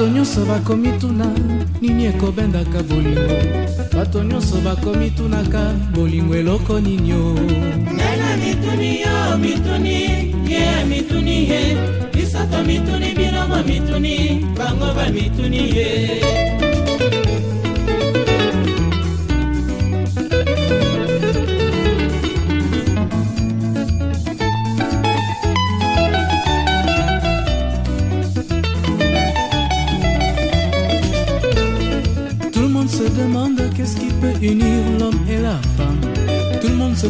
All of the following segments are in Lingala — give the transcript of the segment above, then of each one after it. bato nyonso bakomi tuna nini ekobendaka bolingo bato nyonso bakomi tunaka bolingo eloko nini o ngaina mituni yo mituni ye mituni ye bisato mituni bilongo mituni bango bamituni ye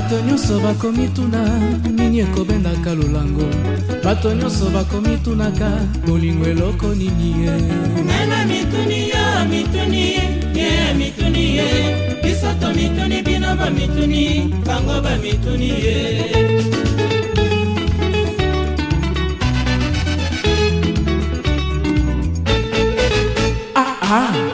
bato nyonso bakomi tuna nini ekobendaka lolango bato nyonso bakomi tunaka bolingo eloko nini ye nanga mituni yo mituni ye mituni ye bisoto mituni bino bamituni bango bamituni ye Ah! ah.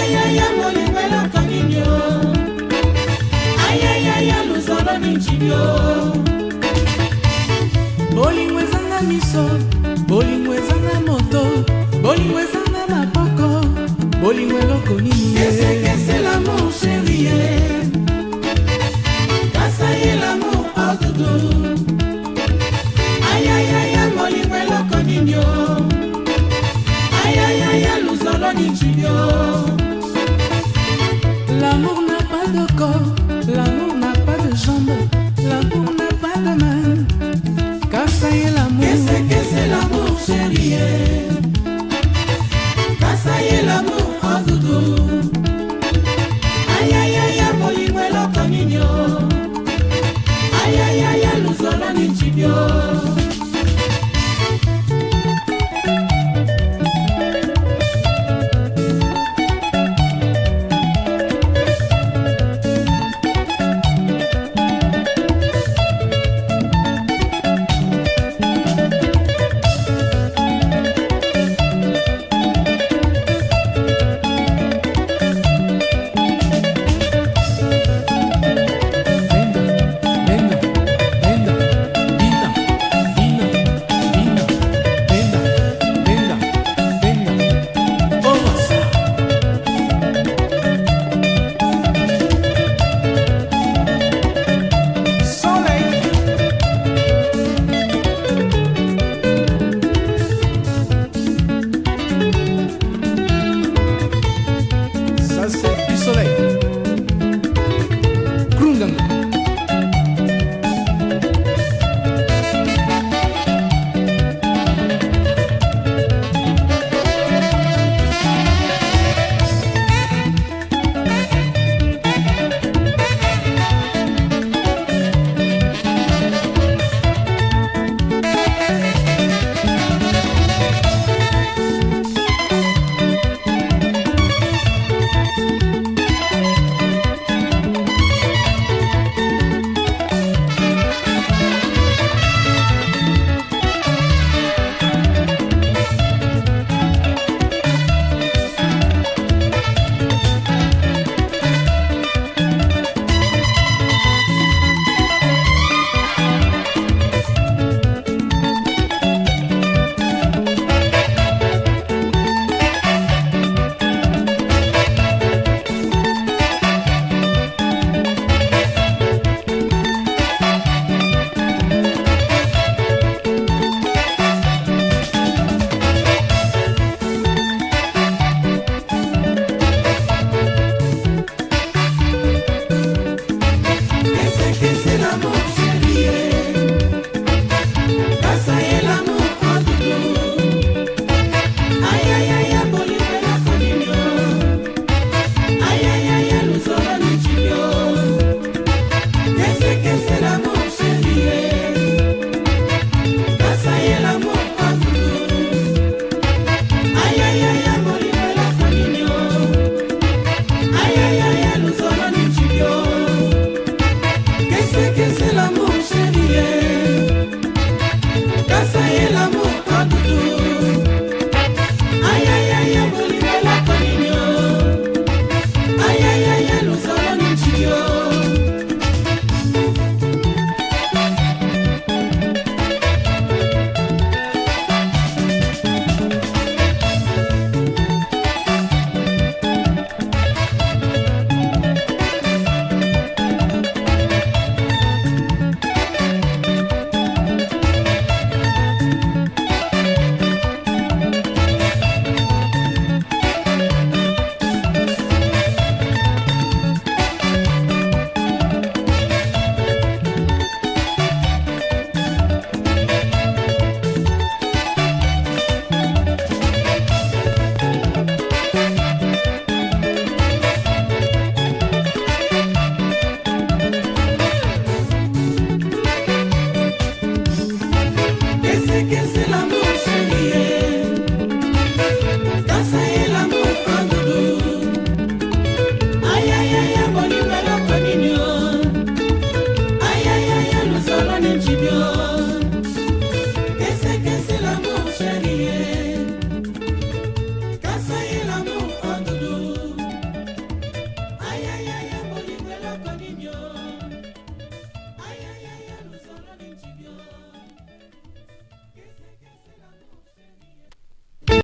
ayayaya molingo eloka nini o ayayaya luzolo minjini o bolingo ezanga miso bolingo ezanga moto bolingo ezanga maboko bolingo eloko nini esekesela mon chérie